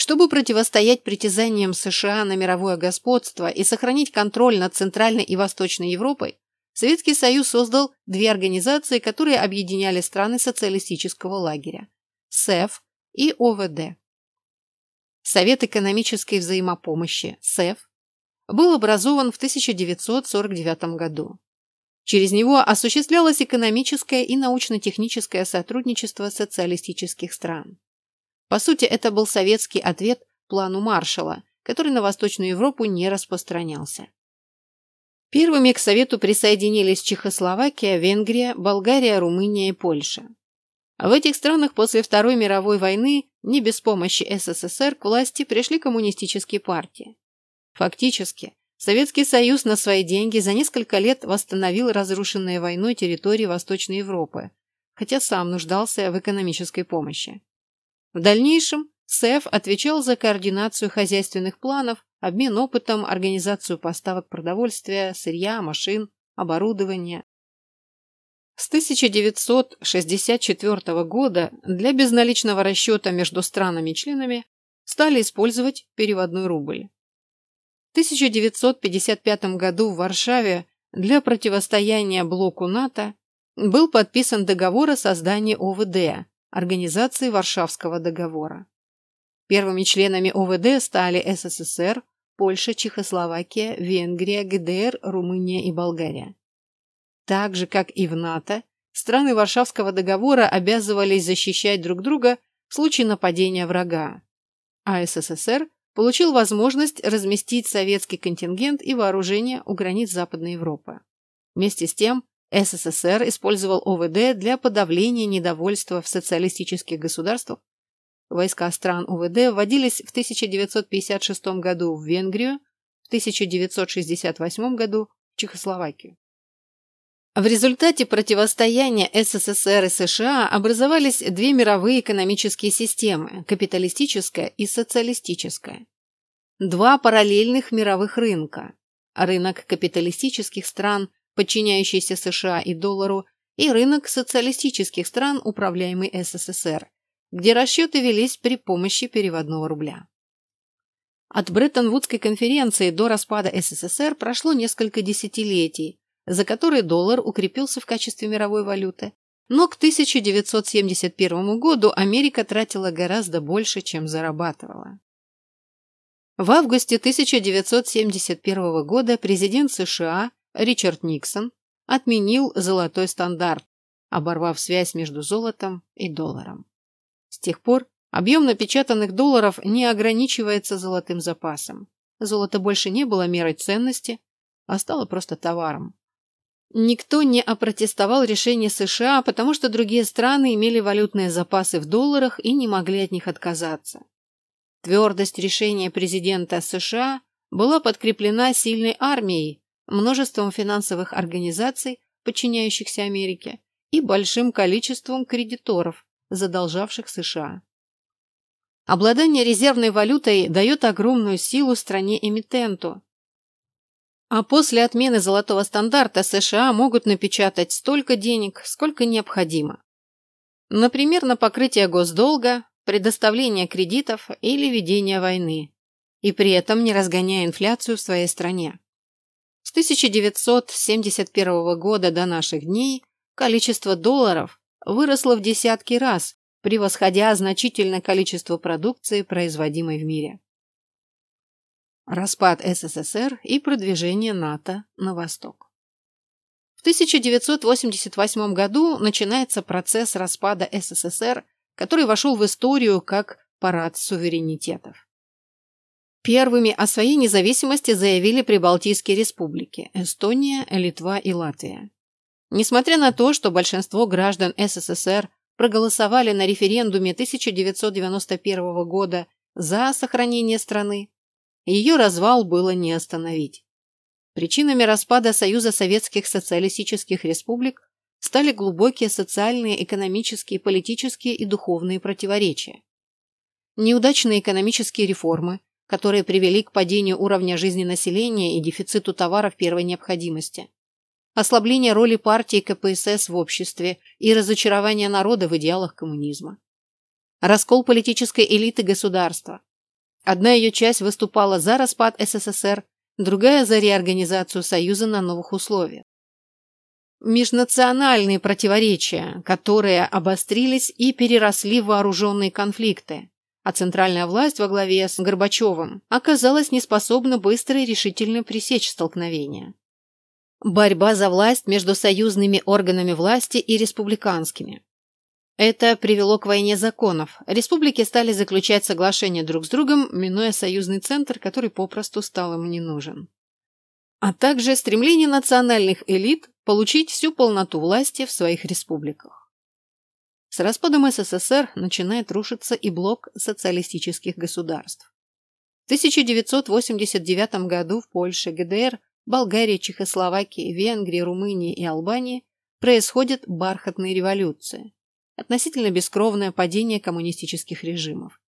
Чтобы противостоять притязаниям США на мировое господство и сохранить контроль над Центральной и Восточной Европой, Советский Союз создал две организации, которые объединяли страны социалистического лагеря – СЭФ и ОВД. Совет экономической взаимопомощи – СЭФ был образован в 1949 году. Через него осуществлялось экономическое и научно-техническое сотрудничество социалистических стран. По сути, это был советский ответ плану Маршалла, который на Восточную Европу не распространялся. Первыми к Совету присоединились Чехословакия, Венгрия, Болгария, Румыния и Польша. В этих странах после Второй мировой войны не без помощи СССР к власти пришли коммунистические партии. Фактически, Советский Союз на свои деньги за несколько лет восстановил разрушенные войной территории Восточной Европы, хотя сам нуждался в экономической помощи. В дальнейшем СЭФ отвечал за координацию хозяйственных планов, обмен опытом, организацию поставок продовольствия, сырья, машин, оборудования. С 1964 года для безналичного расчета между странами-членами стали использовать переводной рубль. 1955 году в Варшаве для противостояния блоку НАТО был подписан договор о создании ОВД, Организации Варшавского договора. Первыми членами ОВД стали СССР, Польша, Чехословакия, Венгрия, ГДР, Румыния и Болгария. Так же, как и в НАТО, страны Варшавского договора обязывались защищать друг друга в случае нападения врага, а СССР получил возможность разместить советский контингент и вооружение у границ Западной Европы. Вместе с тем, СССР использовал ОВД для подавления недовольства в социалистических государствах. Войска стран ОВД вводились в 1956 году в Венгрию, в 1968 году в Чехословакию. В результате противостояния СССР и США образовались две мировые экономические системы – капиталистическая и социалистическая. Два параллельных мировых рынка – рынок капиталистических стран, подчиняющийся США и доллару, и рынок социалистических стран, управляемый СССР, где расчеты велись при помощи переводного рубля. От Бреттон-Вудской конференции до распада СССР прошло несколько десятилетий, за которые доллар укрепился в качестве мировой валюты. Но к 1971 году Америка тратила гораздо больше, чем зарабатывала. В августе 1971 года президент США Ричард Никсон отменил золотой стандарт, оборвав связь между золотом и долларом. С тех пор объем напечатанных долларов не ограничивается золотым запасом. Золото больше не было мерой ценности, а стало просто товаром. Никто не опротестовал решение США, потому что другие страны имели валютные запасы в долларах и не могли от них отказаться. Твердость решения президента США была подкреплена сильной армией, множеством финансовых организаций, подчиняющихся Америке, и большим количеством кредиторов, задолжавших США. Обладание резервной валютой дает огромную силу стране-эмитенту, а после отмены золотого стандарта США могут напечатать столько денег, сколько необходимо. Например, на покрытие госдолга, предоставление кредитов или ведение войны. И при этом не разгоняя инфляцию в своей стране. С 1971 года до наших дней количество долларов выросло в десятки раз, превосходя значительное количество продукции, производимой в мире. Распад СССР и продвижение НАТО на восток. В 1988 году начинается процесс распада СССР, который вошел в историю как парад суверенитетов. Первыми о своей независимости заявили Прибалтийские республики – Эстония, Литва и Латвия. Несмотря на то, что большинство граждан СССР проголосовали на референдуме 1991 года за сохранение страны, ее развал было не остановить. Причинами распада Союза Советских Социалистических Республик стали глубокие социальные, экономические, политические и духовные противоречия. Неудачные экономические реформы, которые привели к падению уровня жизни населения и дефициту товаров первой необходимости. Ослабление роли партии КПСС в обществе и разочарование народа в идеалах коммунизма. Раскол политической элиты государства, Одна ее часть выступала за распад СССР, другая за реорганизацию Союза на новых условиях. Межнациональные противоречия, которые обострились и переросли в вооруженные конфликты, а центральная власть во главе с Горбачевым оказалась неспособна быстро и решительно пресечь столкновения. Борьба за власть между союзными органами власти и республиканскими. Это привело к войне законов. Республики стали заключать соглашения друг с другом, минуя союзный центр, который попросту стал им не нужен. А также стремление национальных элит получить всю полноту власти в своих республиках. С распадом СССР начинает рушиться и блок социалистических государств. В 1989 году в Польше, ГДР, Болгарии, Чехословакии, Венгрии, Румынии и Албании происходят бархатные революции относительно бескровное падение коммунистических режимов.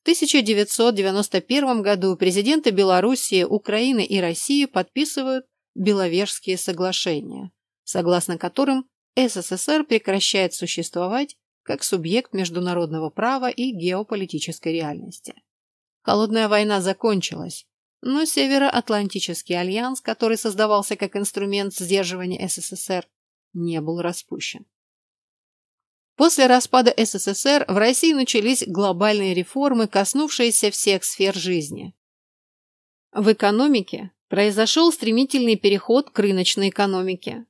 В 1991 году президенты Белоруссии, Украины и России подписывают Беловежские соглашения, согласно которым СССР прекращает существовать как субъект международного права и геополитической реальности. Холодная война закончилась, но Североатлантический альянс, который создавался как инструмент сдерживания СССР, не был распущен. После распада СССР в России начались глобальные реформы, коснувшиеся всех сфер жизни. В экономике произошел стремительный переход к рыночной экономике.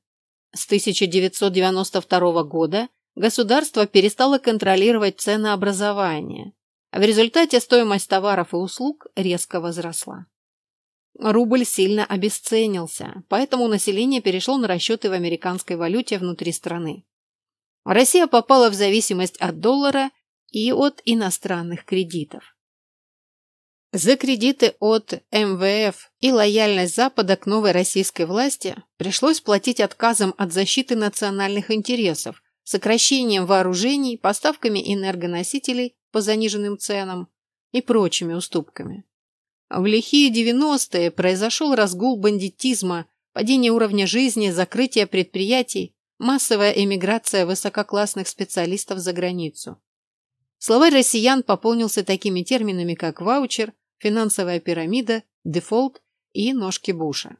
С 1992 года государство перестало контролировать ценообразование. В результате стоимость товаров и услуг резко возросла. Рубль сильно обесценился, поэтому население перешло на расчеты в американской валюте внутри страны. Россия попала в зависимость от доллара и от иностранных кредитов. За кредиты от МВФ и лояльность Запада к новой российской власти пришлось платить отказом от защиты национальных интересов, сокращением вооружений, поставками энергоносителей по заниженным ценам и прочими уступками. В лихие 90-е произошел разгул бандитизма, падение уровня жизни, закрытие предприятий, массовая эмиграция высококлассных специалистов за границу. Словарь россиян пополнился такими терминами, как ваучер, финансовая пирамида, дефолт и ножки Буша.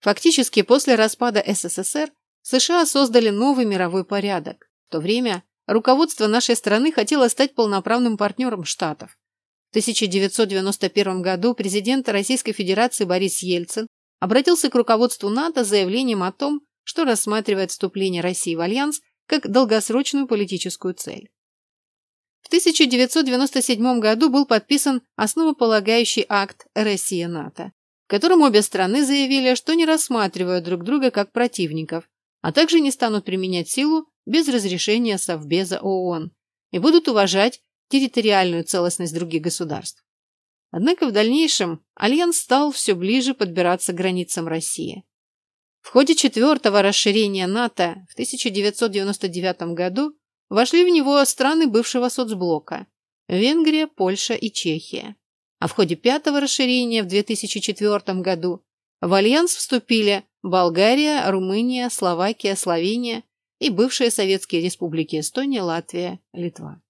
Фактически после распада СССР США создали новый мировой порядок. В то время руководство нашей страны хотело стать полноправным партнером Штатов. В 1991 году президент Российской Федерации Борис Ельцин обратился к руководству НАТО с заявлением о том, что рассматривает вступление России в Альянс как долгосрочную политическую цель. В 1997 году был подписан основополагающий акт Россия-НАТО, в котором обе страны заявили, что не рассматривают друг друга как противников, а также не станут применять силу без разрешения Совбеза ООН и будут уважать территориальную целостность других государств. Однако в дальнейшем Альянс стал все ближе подбираться к границам России. В ходе четвертого расширения НАТО в 1999 году Вошли в него страны бывшего соцблока – Венгрия, Польша и Чехия. А в ходе пятого расширения в 2004 году в альянс вступили Болгария, Румыния, Словакия, Словения и бывшие советские республики Эстония, Латвия, Литва.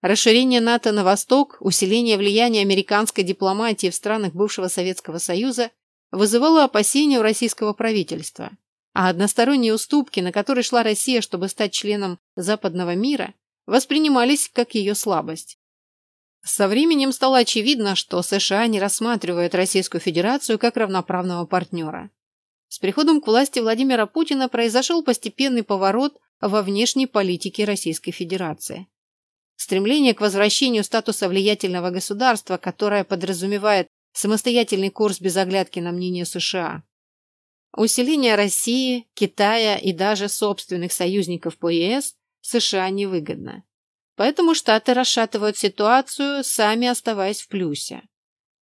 Расширение НАТО на восток, усиление влияния американской дипломатии в странах бывшего Советского Союза вызывало опасения у российского правительства а односторонние уступки, на которые шла Россия, чтобы стать членом западного мира, воспринимались как ее слабость. Со временем стало очевидно, что США не рассматривают Российскую Федерацию как равноправного партнера. С приходом к власти Владимира Путина произошел постепенный поворот во внешней политике Российской Федерации. Стремление к возвращению статуса влиятельного государства, которое подразумевает самостоятельный курс без оглядки на мнение США, Усиление России, Китая и даже собственных союзников по ЕС США невыгодно. Поэтому Штаты расшатывают ситуацию, сами оставаясь в плюсе.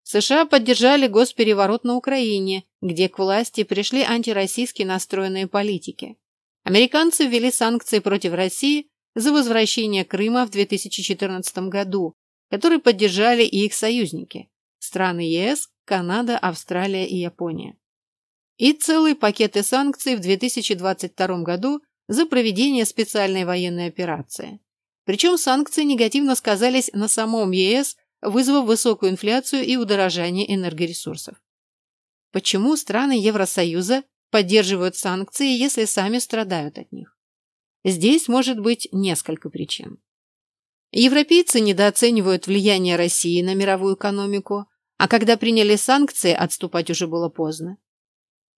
США поддержали госпереворот на Украине, где к власти пришли антироссийски настроенные политики. Американцы ввели санкции против России за возвращение Крыма в 2014 году, которые поддержали и их союзники – страны ЕС, Канада, Австралия и Япония и целый пакет санкций в 2022 году за проведение специальной военной операции. Причем санкции негативно сказались на самом ЕС, вызвав высокую инфляцию и удорожание энергоресурсов. Почему страны Евросоюза поддерживают санкции, если сами страдают от них? Здесь может быть несколько причин. Европейцы недооценивают влияние России на мировую экономику, а когда приняли санкции, отступать уже было поздно.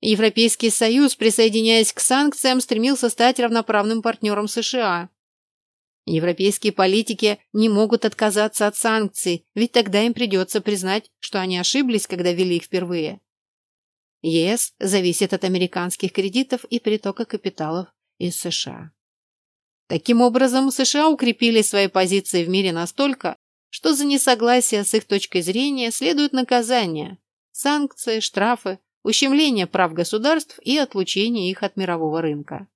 Европейский Союз, присоединяясь к санкциям, стремился стать равноправным партнером США. Европейские политики не могут отказаться от санкций, ведь тогда им придется признать, что они ошиблись, когда ввели их впервые. ЕС зависит от американских кредитов и притока капиталов из США. Таким образом, США укрепили свои позиции в мире настолько, что за несогласие с их точкой зрения следует наказание – санкции, штрафы, ущемление прав государств и отлучение их от мирового рынка.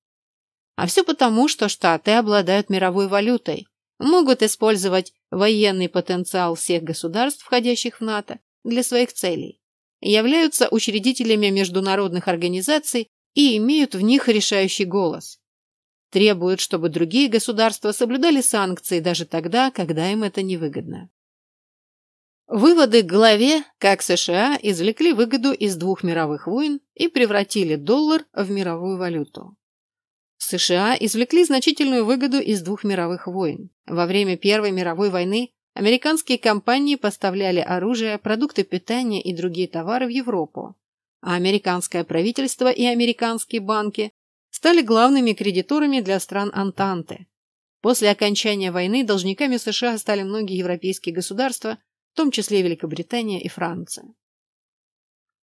А все потому, что Штаты обладают мировой валютой, могут использовать военный потенциал всех государств, входящих в НАТО, для своих целей, являются учредителями международных организаций и имеют в них решающий голос. Требуют, чтобы другие государства соблюдали санкции даже тогда, когда им это невыгодно. Выводы главе, как США извлекли выгоду из двух мировых войн и превратили доллар в мировую валюту. США извлекли значительную выгоду из двух мировых войн. Во время Первой мировой войны американские компании поставляли оружие, продукты питания и другие товары в Европу, а американское правительство и американские банки стали главными кредиторами для стран Антанты. После окончания войны должниками США стали многие европейские государства, в том числе Великобритания и Франция.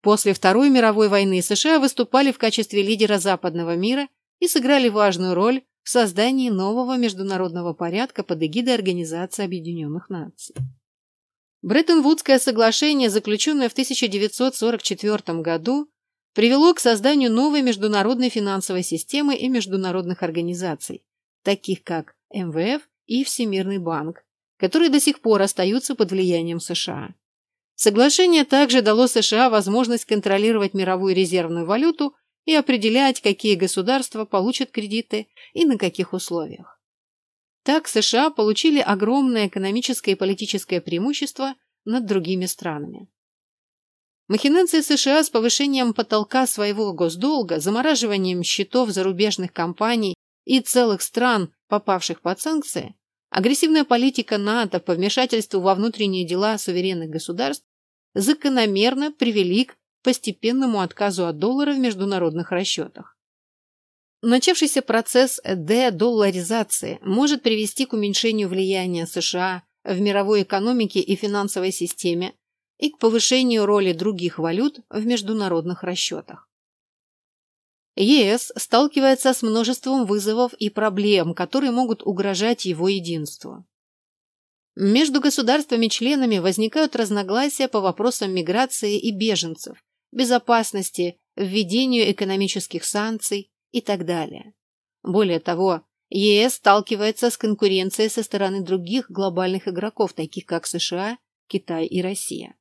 После Второй мировой войны США выступали в качестве лидера западного мира и сыграли важную роль в создании нового международного порядка под эгидой Организации Объединенных Наций. Бреттон-Вудское соглашение, заключенное в 1944 году, привело к созданию новой международной финансовой системы и международных организаций, таких как МВФ и Всемирный банк, которые до сих пор остаются под влиянием США. Соглашение также дало США возможность контролировать мировую резервную валюту и определять, какие государства получат кредиты и на каких условиях. Так США получили огромное экономическое и политическое преимущество над другими странами. Махинации США с повышением потолка своего госдолга, замораживанием счетов зарубежных компаний и целых стран, попавших под санкции, агрессивная политика НАТО по вмешательству во внутренние дела суверенных государств закономерно привели к постепенному отказу от доллара в международных расчетах. Начавшийся процесс дедолларизации может привести к уменьшению влияния США в мировой экономике и финансовой системе и к повышению роли других валют в международных расчетах. ЕС сталкивается с множеством вызовов и проблем, которые могут угрожать его единству. Между государствами-членами возникают разногласия по вопросам миграции и беженцев, безопасности, введению экономических санкций и так далее. Более того, ЕС сталкивается с конкуренцией со стороны других глобальных игроков, таких как США, Китай и Россия.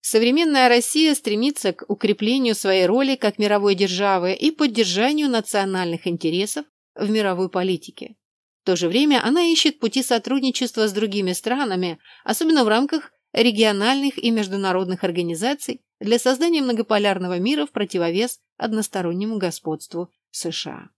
Современная Россия стремится к укреплению своей роли как мировой державы и поддержанию национальных интересов в мировой политике. В то же время она ищет пути сотрудничества с другими странами, особенно в рамках региональных и международных организаций для создания многополярного мира в противовес одностороннему господству США.